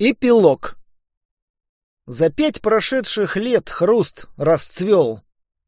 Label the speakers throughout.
Speaker 1: Эпилог. За пять прошедших лет хруст расцвел.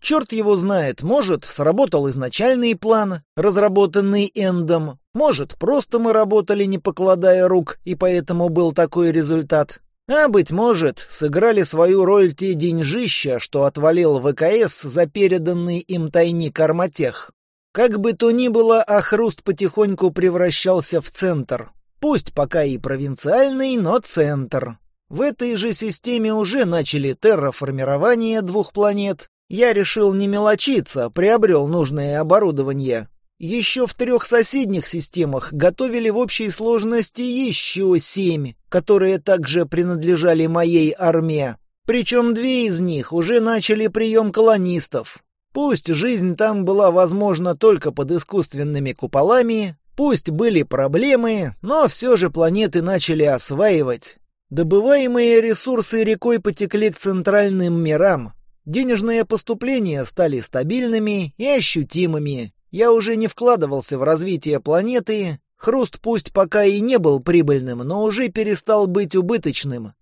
Speaker 1: Черт его знает, может, сработал изначальный план, разработанный Эндом, может, просто мы работали, не покладая рук, и поэтому был такой результат. А, быть может, сыграли свою роль те деньжища, что отвалил ВКС за переданный им тайник Арматех. Как бы то ни было, а хруст потихоньку превращался в центр. Пусть пока и провинциальный, но центр. В этой же системе уже начали терраформирование двух планет. Я решил не мелочиться, приобрел нужное оборудование. Еще в трех соседних системах готовили в общей сложности еще семь, которые также принадлежали моей армии. Причем две из них уже начали прием колонистов. Пусть жизнь там была возможна только под искусственными куполами, Пусть были проблемы, но все же планеты начали осваивать. Добываемые ресурсы рекой потекли к центральным мирам. Денежные поступления стали стабильными и ощутимыми. Я уже не вкладывался в развитие планеты. Хруст пусть пока и не был прибыльным, но уже перестал быть убыточным.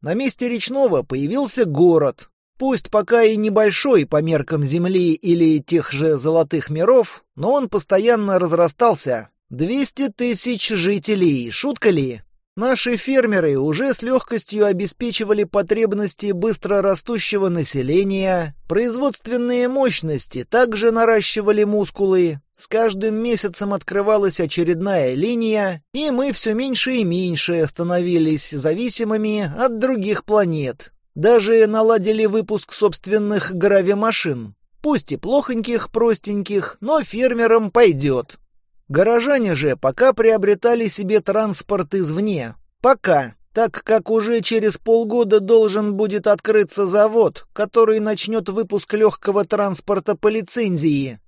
Speaker 1: На месте речного появился город. Пусть пока и небольшой по меркам Земли или тех же золотых миров, но он постоянно разрастался, 200 тысяч жителей, шутка ли? Наши фермеры уже с легкостью обеспечивали потребности быстрорастущего населения, производственные мощности также наращивали мускулы, с каждым месяцем открывалась очередная линия, и мы все меньше и меньше становились зависимыми от других планет. Даже наладили выпуск собственных гравимашин. Пусть и плохоньких, простеньких, но фермерам пойдет. Горожане же пока приобретали себе транспорт извне. Пока, так как уже через полгода должен будет открыться завод, который начнет выпуск легкого транспорта по лицензии.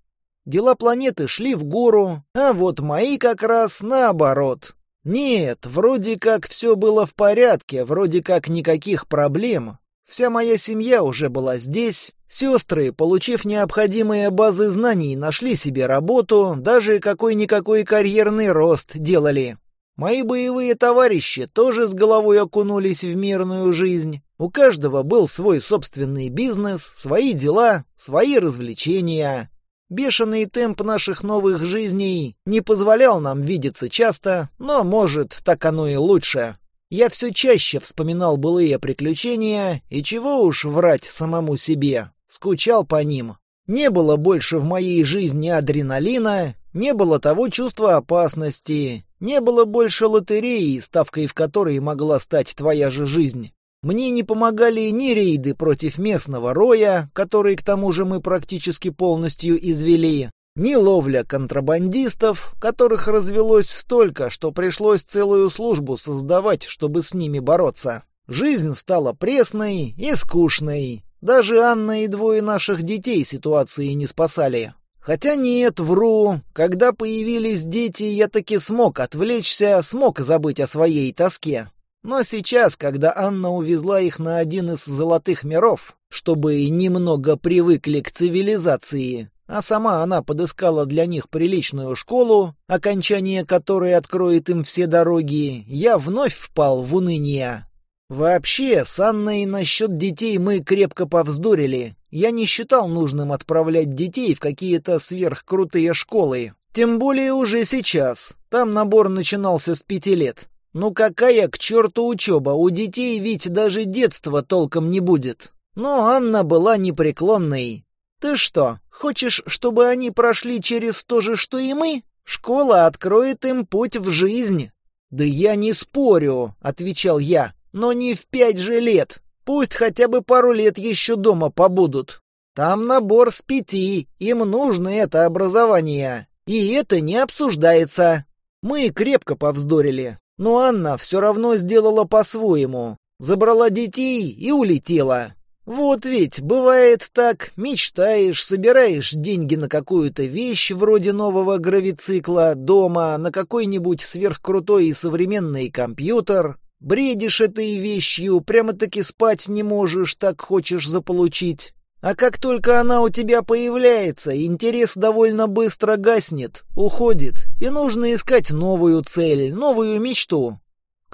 Speaker 1: Дела планеты шли в гору, а вот мои как раз наоборот. Нет, вроде как все было в порядке, вроде как никаких проблем, Вся моя семья уже была здесь, сестры, получив необходимые базы знаний, нашли себе работу, даже какой-никакой карьерный рост делали. Мои боевые товарищи тоже с головой окунулись в мирную жизнь. У каждого был свой собственный бизнес, свои дела, свои развлечения. Бешеный темп наших новых жизней не позволял нам видеться часто, но, может, так оно и лучше. Я все чаще вспоминал былые приключения, и чего уж врать самому себе, скучал по ним. Не было больше в моей жизни адреналина, не было того чувства опасности, не было больше лотереи, ставкой в которой могла стать твоя же жизнь. Мне не помогали ни рейды против местного роя, который к тому же мы практически полностью извели, ни ловля контрабандистов, которых развелось столько, что пришлось целую службу создавать, чтобы с ними бороться. Жизнь стала пресной и скучной. Даже Анна и двое наших детей ситуации не спасали. Хотя нет, вру. Когда появились дети, я таки смог отвлечься, смог забыть о своей тоске. Но сейчас, когда Анна увезла их на один из золотых миров, чтобы немного привыкли к цивилизации, а сама она подыскала для них приличную школу, окончание которой откроет им все дороги, я вновь впал в уныние. Вообще, с Анной насчет детей мы крепко повздорили. Я не считал нужным отправлять детей в какие-то сверхкрутые школы. Тем более уже сейчас. Там набор начинался с пяти лет. Ну какая к черту учеба? У детей ведь даже детства толком не будет. Но Анна была непреклонной. «Ты что, Хочешь, чтобы они прошли через то же, что и мы? Школа откроет им путь в жизнь». «Да я не спорю», — отвечал я, — «но не в пять же лет. Пусть хотя бы пару лет еще дома побудут. Там набор с пяти, им нужно это образование. И это не обсуждается». Мы крепко повздорили, но Анна все равно сделала по-своему. Забрала детей и улетела. Вот ведь, бывает так, мечтаешь, собираешь деньги на какую-то вещь вроде нового гравицикла, дома, на какой-нибудь сверхкрутой и современный компьютер, бредишь этой вещью, прямо-таки спать не можешь, так хочешь заполучить. А как только она у тебя появляется, интерес довольно быстро гаснет, уходит, и нужно искать новую цель, новую мечту.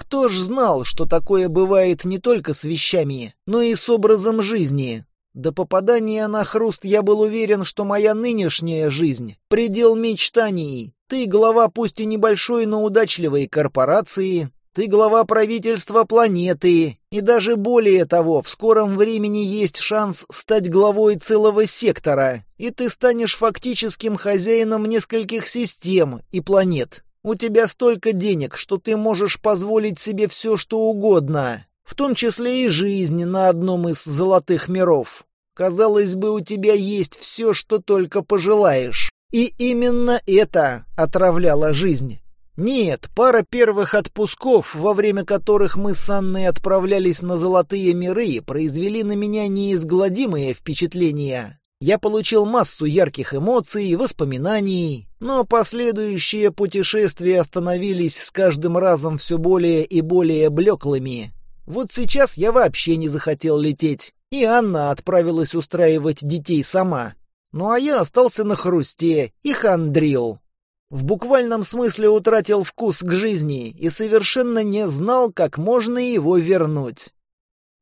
Speaker 1: Кто ж знал, что такое бывает не только с вещами, но и с образом жизни? До попадания на хруст я был уверен, что моя нынешняя жизнь — предел мечтаний. Ты глава пусть и небольшой, но удачливой корпорации, ты глава правительства планеты, и даже более того, в скором времени есть шанс стать главой целого сектора, и ты станешь фактическим хозяином нескольких систем и планет. У тебя столько денег, что ты можешь позволить себе все, что угодно, в том числе и жизнь на одном из золотых миров. Казалось бы, у тебя есть все, что только пожелаешь. И именно это отравляло жизнь. Нет, пара первых отпусков, во время которых мы с Анной отправлялись на золотые миры, произвели на меня неизгладимые впечатления. Я получил массу ярких эмоций, воспоминаний, но последующие путешествия становились с каждым разом все более и более блеклыми. Вот сейчас я вообще не захотел лететь, и Анна отправилась устраивать детей сама. Ну а я остался на хрусте и хандрил. В буквальном смысле утратил вкус к жизни и совершенно не знал, как можно его вернуть.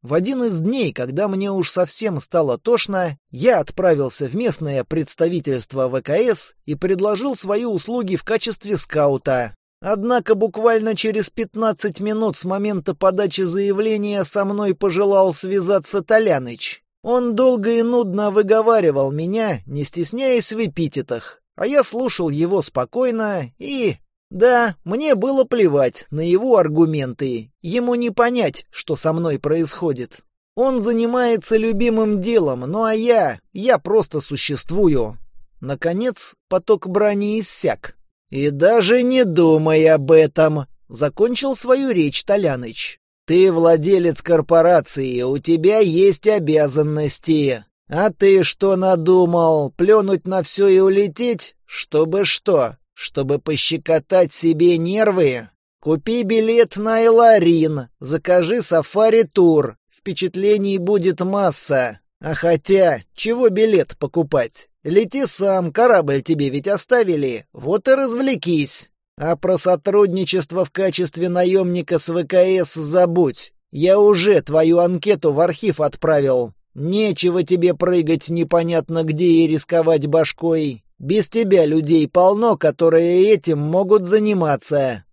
Speaker 1: В один из дней, когда мне уж совсем стало тошно, я отправился в местное представительство ВКС и предложил свои услуги в качестве скаута. Однако буквально через 15 минут с момента подачи заявления со мной пожелал связаться Толяныч. Он долго и нудно выговаривал меня, не стесняясь в эпитетах, а я слушал его спокойно и да, мне было плевать на его аргументы. Ему не понять, что со мной происходит. Он занимается любимым делом, ну а я... я просто существую. Наконец, поток брони иссяк. «И даже не думай об этом!» — закончил свою речь Толяныч. «Ты владелец корпорации, у тебя есть обязанности. А ты что надумал, плюнуть на все и улететь? Чтобы что? чтобы пощекотать себе нервы? Купи билет на Эларин, закажи сафари-тур, впечатлений будет масса. А хотя, чего билет покупать? Лети сам, корабль тебе ведь оставили, вот и развлекись. А про сотрудничество в качестве наемника с ВКС забудь. Я уже твою анкету в архив отправил. Нечего тебе прыгать непонятно где и рисковать башкой. Без тебя людей полно, которые этим могут заниматься.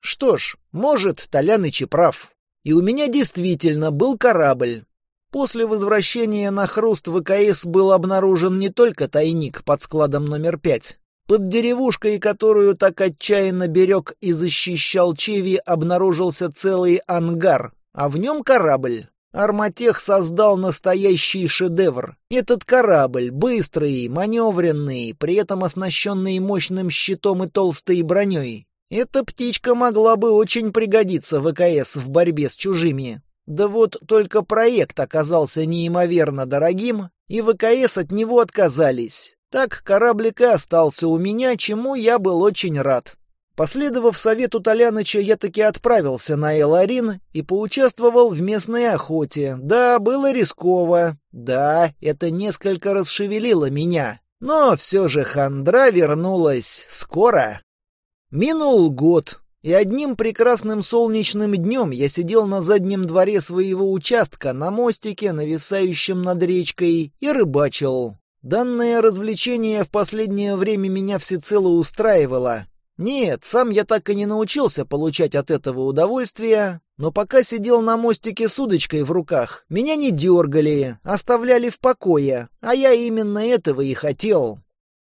Speaker 1: Что ж, может, Толяныч и прав. И у меня действительно был корабль. После возвращения на хруст ВКС был обнаружен не только тайник под складом номер пять. Под деревушкой, которую так отчаянно берег и защищал Чеви, обнаружился целый ангар, а в нем корабль. Арматех создал настоящий шедевр. Этот корабль, быстрый, маневренный, при этом оснащенный мощным щитом и толстой броней. Эта птичка могла бы очень пригодиться ВКС в борьбе с чужими. Да вот только проект оказался неимоверно дорогим, и ВКС от него отказались. Так кораблик и остался у меня, чему я был очень рад. Последовав совету Толяныча, я таки отправился на Эларин и поучаствовал в местной охоте. Да, было рисково. Да, это несколько расшевелило меня. Но все же хандра вернулась скоро. Минул год, и одним прекрасным солнечным днем я сидел на заднем дворе своего участка на мостике, нависающем над речкой, и рыбачил. Данное развлечение в последнее время меня всецело устраивало. Нет, сам я так и не научился получать от этого удовольствия, но пока сидел на мостике с удочкой в руках, меня не дергали, оставляли в покое, а я именно этого и хотел.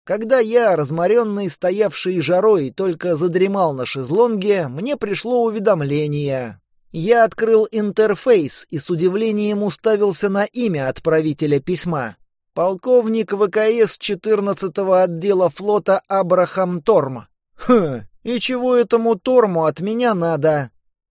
Speaker 1: Когда я, разморенный, стоявший жарой, только задремал на шезлонге, мне пришло уведомление. Я открыл интерфейс и с удивлением уставился на имя отправителя письма. Полковник ВКС 14-го отдела флота Абрахам Торм. «Хм, и чего этому Торму от меня надо?»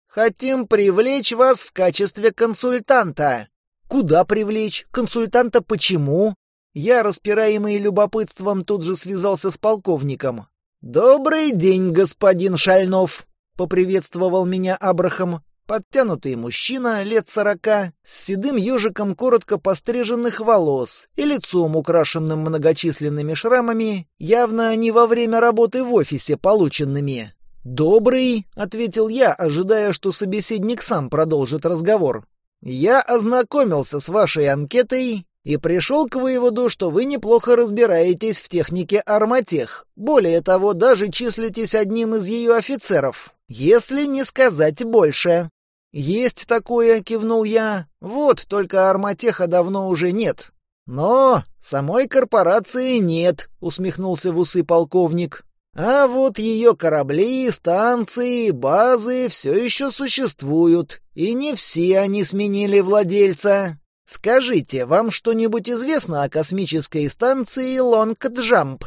Speaker 1: «Хотим привлечь вас в качестве консультанта». «Куда привлечь? Консультанта почему?» Я, распираемый любопытством, тут же связался с полковником. «Добрый день, господин Шальнов!» — поприветствовал меня Абрахам. Подтянутый мужчина лет сорока, с седым ежиком коротко постриженных волос и лицом, украшенным многочисленными шрамами, явно не во время работы в офисе полученными. «Добрый», — ответил я, ожидая, что собеседник сам продолжит разговор. «Я ознакомился с вашей анкетой и пришел к выводу, что вы неплохо разбираетесь в технике «Арматех». Более того, даже числитесь одним из ее офицеров, если не сказать больше. «Есть такое», — кивнул я. «Вот, только Арматеха давно уже нет». «Но самой корпорации нет», — усмехнулся в усы полковник. «А вот ее корабли, станции, базы все еще существуют, и не все они сменили владельца. Скажите, вам что-нибудь известно о космической станции Лонг Джамп?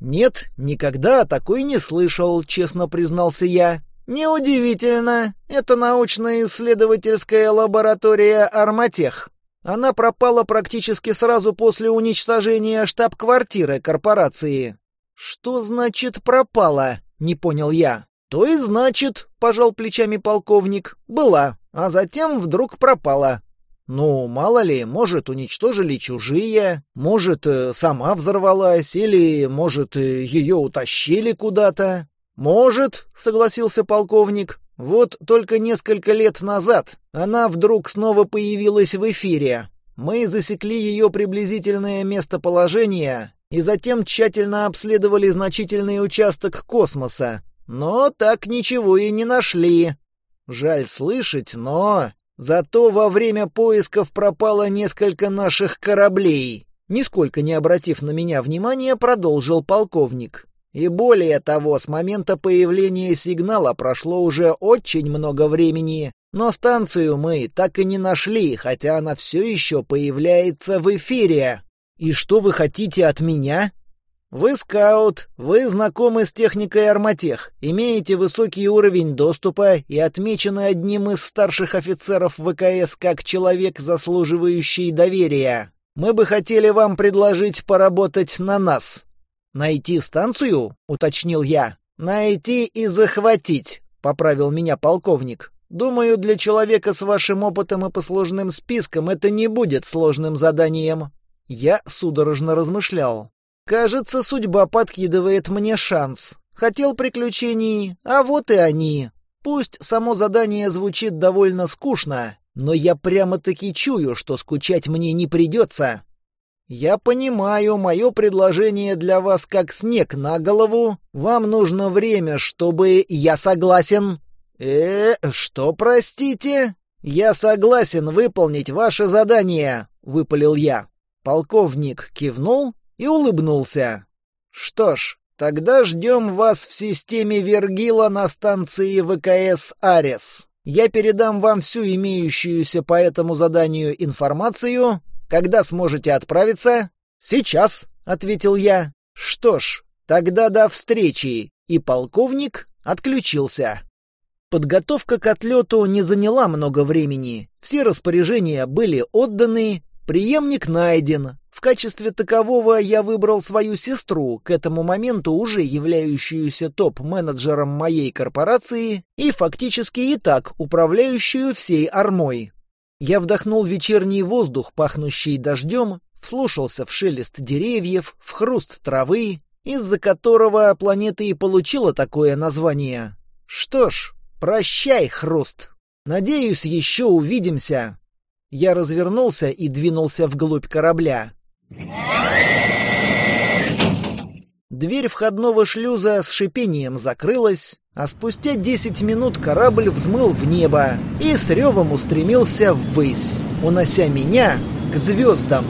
Speaker 1: «Нет, никогда о такой не слышал», — честно признался я. Неудивительно, это научно-исследовательская лаборатория «Арматех». Она пропала практически сразу после уничтожения штаб-квартиры корпорации. «Что значит «пропала»?» — не понял я. «То и значит», — пожал плечами полковник, — «была, а затем вдруг пропала. Ну, мало ли, может, уничтожили чужие, может, э, сама взорвалась, или, может, э, ее утащили куда-то. «Может», — согласился полковник. «Вот только несколько лет назад она вдруг снова появилась в эфире. Мы засекли ее приблизительное местоположение и затем тщательно обследовали значительный участок космоса. Но так ничего и не нашли. Жаль слышать, но... Зато во время поисков пропало несколько наших кораблей». Нисколько не обратив на меня внимания, продолжил полковник. И более того, с момента появления сигнала прошло уже очень много времени, но станцию мы так и не нашли, хотя она все еще появляется в эфире. И что вы хотите от меня? Вы скаут, вы знакомы с техникой Арматех, имеете высокий уровень доступа и отмечены одним из старших офицеров ВКС как человек, заслуживающий доверия. Мы бы хотели вам предложить поработать на нас. «Найти станцию?» — уточнил я. «Найти и захватить», — поправил меня полковник. «Думаю, для человека с вашим опытом и посложным списком это не будет сложным заданием». Я судорожно размышлял. «Кажется, судьба подкидывает мне шанс. Хотел приключений, а вот и они. Пусть само задание звучит довольно скучно, но я прямо-таки чую, что скучать мне не придется. «Я понимаю, мое предложение для вас как снег на голову. Вам нужно время, чтобы...» «Я согласен». «Э, что, простите?» «Я согласен выполнить ваше задание», — выпалил я. Полковник кивнул и улыбнулся. «Что ж, тогда ждем вас в системе Вергила на станции ВКС «Арес». Я передам вам всю имеющуюся по этому заданию информацию, когда сможете отправиться?» «Сейчас», — ответил я. «Что ж, тогда до встречи». И полковник отключился. Подготовка к отлету не заняла много времени. Все распоряжения были отданы, преемник найден. В качестве такового я выбрал свою сестру, к этому моменту уже являющуюся топ-менеджером моей корпорации и фактически и так управляющую всей армой. Я вдохнул вечерний воздух, пахнущий дождем, вслушался в шелест деревьев, в хруст травы, из-за которого планета и получила такое название. Что ж, прощай, хруст. Надеюсь, еще увидимся. Я развернулся и двинулся вглубь корабля. Yeah. Дверь входного шлюза с шипением закрылась, а спустя 10 минут корабль взмыл в небо и с ревом устремился ввысь, унося меня к звездам.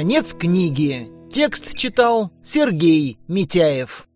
Speaker 1: Конец книги. Текст читал Сергей Митяев.